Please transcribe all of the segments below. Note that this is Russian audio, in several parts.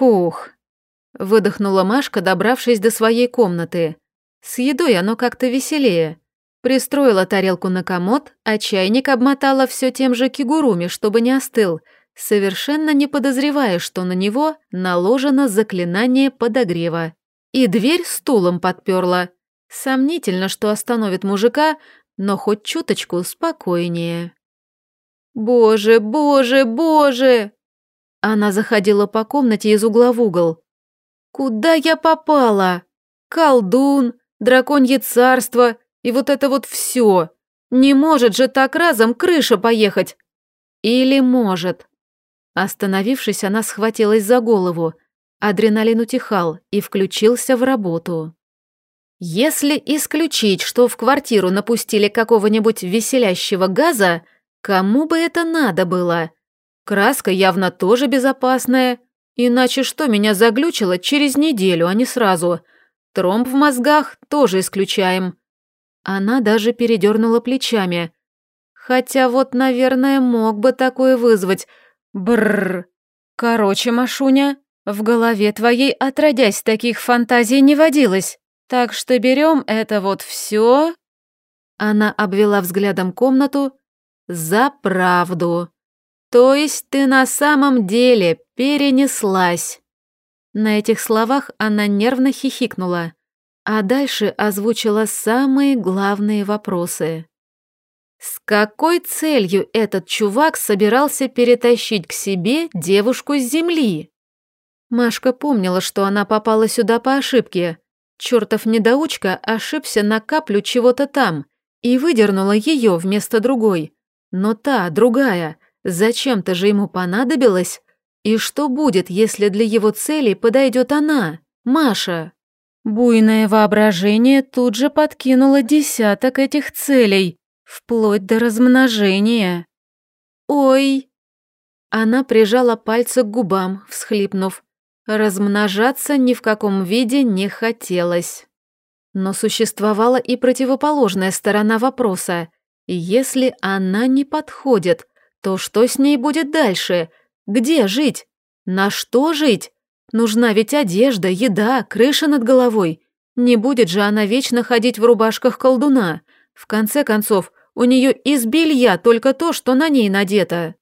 Фух. Выдохнула Машка, добравшись до своей комнаты. С едой оно как-то веселее. Пристроила тарелку на комод, а чайник обмотала все тем же кигуруми, чтобы не остыл, совершенно не подозревая, что на него наложено заклинание подогрева. И дверь стулом подперла. Сомнительно, что остановит мужика, но хоть чуточку спокойнее. «Боже, боже, боже!» Она заходила по комнате из угла в угол. «Куда я попала? Колдун, драконье царство и вот это вот все. Не может же так разом крыша поехать. Или может?» Остановившись, она схватилась за голову. Адреналин утихал и включился в работу. Если исключить, что в квартиру напустили какого-нибудь веселящего газа, кому бы это надо было? Краска явно тоже безопасная, иначе что меня заглючило через неделю, а не сразу. Тромб в мозгах тоже исключаем. Она даже передернула плечами. Хотя вот, наверное, мог бы такое вызвать. Бррр. Короче, Машуня, в голове твоей отродясь таких фантазий не водилось. Так что берем это вот все. Она обвела взглядом комнату за правду. То есть ты на самом деле перенеслась. На этих словах она нервно хихикнула, а дальше озвучила самые главные вопросы. С какой целью этот чувак собирался перетащить к себе девушку с земли? Машка помнила, что она попала сюда по ошибке, Чертов недоучка ошибся на каплю чего-то там и выдернула ее вместо другой. Но та, другая, зачем-то же ему понадобилась? И что будет, если для его цели подойдет она, Маша? Буйное воображение тут же подкинуло десяток этих целей, вплоть до размножения. «Ой!» Она прижала пальцы к губам, всхлипнув. Размножаться ни в каком виде не хотелось. Но существовала и противоположная сторона вопроса. Если она не подходит, то что с ней будет дальше? Где жить? На что жить? Нужна ведь одежда, еда, крыша над головой. Не будет же она вечно ходить в рубашках колдуна. В конце концов, у нее из белья только то, что на ней надето.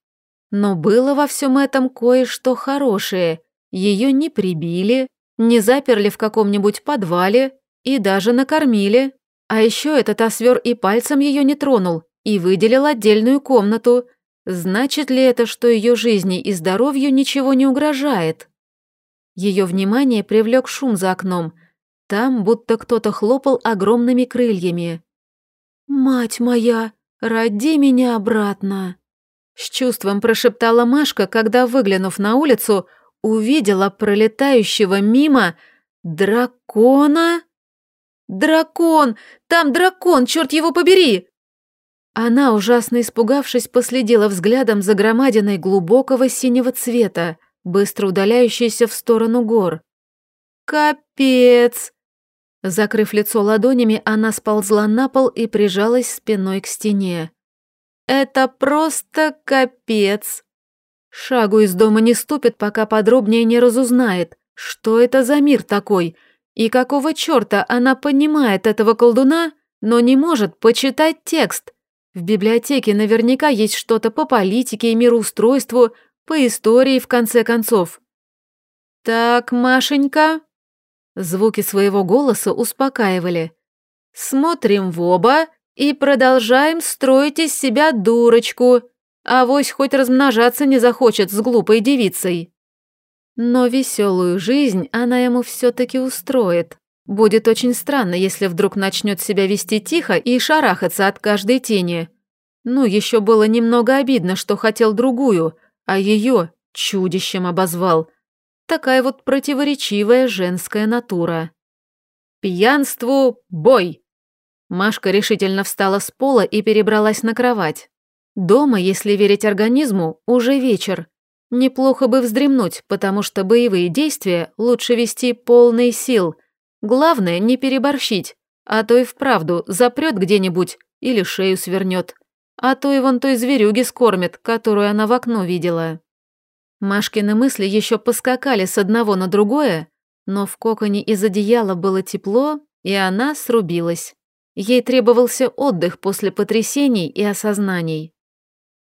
Но было во всем этом кое-что хорошее – ее не прибили, не заперли в каком-нибудь подвале и даже накормили. А еще этот освер и пальцем ее не тронул и выделил отдельную комнату. Значит ли это, что ее жизни и здоровью ничего не угрожает? Ее внимание привлек шум за окном. Там будто кто-то хлопал огромными крыльями. «Мать моя, роди меня обратно!» С чувством прошептала Машка, когда, выглянув на улицу, увидела пролетающего мимо дракона. «Дракон! Там дракон, черт его побери!» Она, ужасно испугавшись, последила взглядом за громадиной глубокого синего цвета, быстро удаляющейся в сторону гор. «Капец!» Закрыв лицо ладонями, она сползла на пол и прижалась спиной к стене. «Это просто капец!» Шагу из дома не ступит, пока подробнее не разузнает, что это за мир такой, и какого черта она понимает этого колдуна, но не может почитать текст. В библиотеке наверняка есть что-то по политике и мироустройству, по истории, в конце концов. «Так, Машенька...» Звуки своего голоса успокаивали. «Смотрим в оба и продолжаем строить из себя дурочку. Авось хоть размножаться не захочет с глупой девицей. Но веселую жизнь она ему все-таки устроит. Будет очень странно, если вдруг начнет себя вести тихо и шарахаться от каждой тени. Ну, еще было немного обидно, что хотел другую, а ее чудищем обозвал. Такая вот противоречивая женская натура. «Пьянству бой!» Машка решительно встала с пола и перебралась на кровать. Дома, если верить организму, уже вечер. Неплохо бы вздремнуть, потому что боевые действия лучше вести полной сил. Главное, не переборщить, а то и вправду запрет где-нибудь или шею свернет. А то и вон той зверюги скормит, которую она в окно видела. Машкины мысли еще поскакали с одного на другое, но в коконе из одеяла было тепло, и она срубилась. Ей требовался отдых после потрясений и осознаний.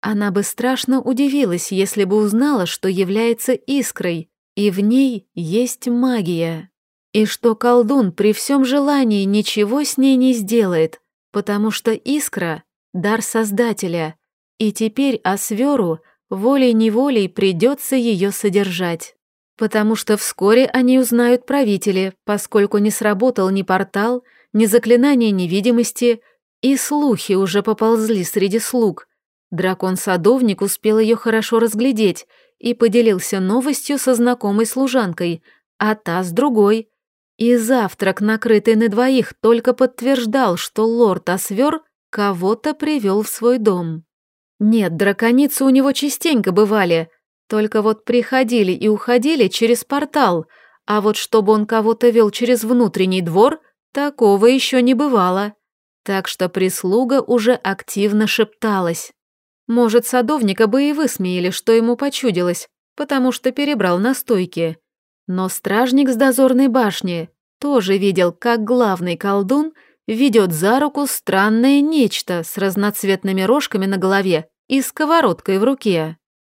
Она бы страшно удивилась, если бы узнала, что является искрой, и в ней есть магия. И что колдун при всем желании ничего с ней не сделает, потому что искра — дар Создателя, и теперь Осверу волей-неволей придется ее содержать. Потому что вскоре они узнают правители, поскольку не сработал ни портал, ни заклинание невидимости, и слухи уже поползли среди слуг. Дракон-садовник успел ее хорошо разглядеть и поделился новостью со знакомой служанкой, а та с другой. И завтрак, накрытый на двоих, только подтверждал, что лорд Освер кого-то привел в свой дом. Нет, драконицы у него частенько бывали, только вот приходили и уходили через портал, а вот чтобы он кого-то вел через внутренний двор, такого еще не бывало. Так что прислуга уже активно шепталась. Может, садовника бы и высмеяли, что ему почудилось, потому что перебрал настойки. Но стражник с дозорной башни тоже видел, как главный колдун ведет за руку странное нечто с разноцветными рожками на голове и сковородкой в руке.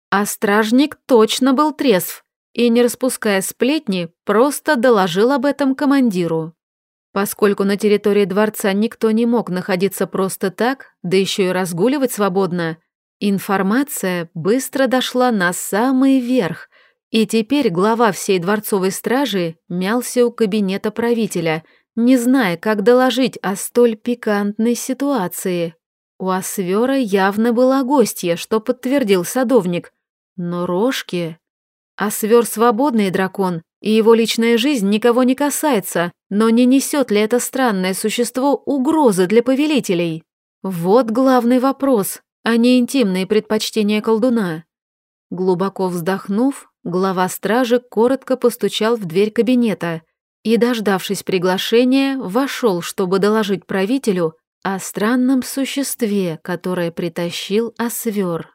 А стражник точно был трезв и, не распуская сплетни, просто доложил об этом командиру. Поскольку на территории дворца никто не мог находиться просто так, да еще и разгуливать свободно, информация быстро дошла на самый верх, и теперь глава всей дворцовой стражи мялся у кабинета правителя, не зная, как доложить о столь пикантной ситуации. У Освера явно была гостья, что подтвердил садовник. Но рожки... Освер свободный дракон, и его личная жизнь никого не касается, но не несет ли это странное существо угрозы для повелителей? Вот главный вопрос, а не интимные предпочтения колдуна. Глубоко вздохнув, глава стражи коротко постучал в дверь кабинета и, дождавшись приглашения, вошел, чтобы доложить правителю о странном существе, которое притащил Освер.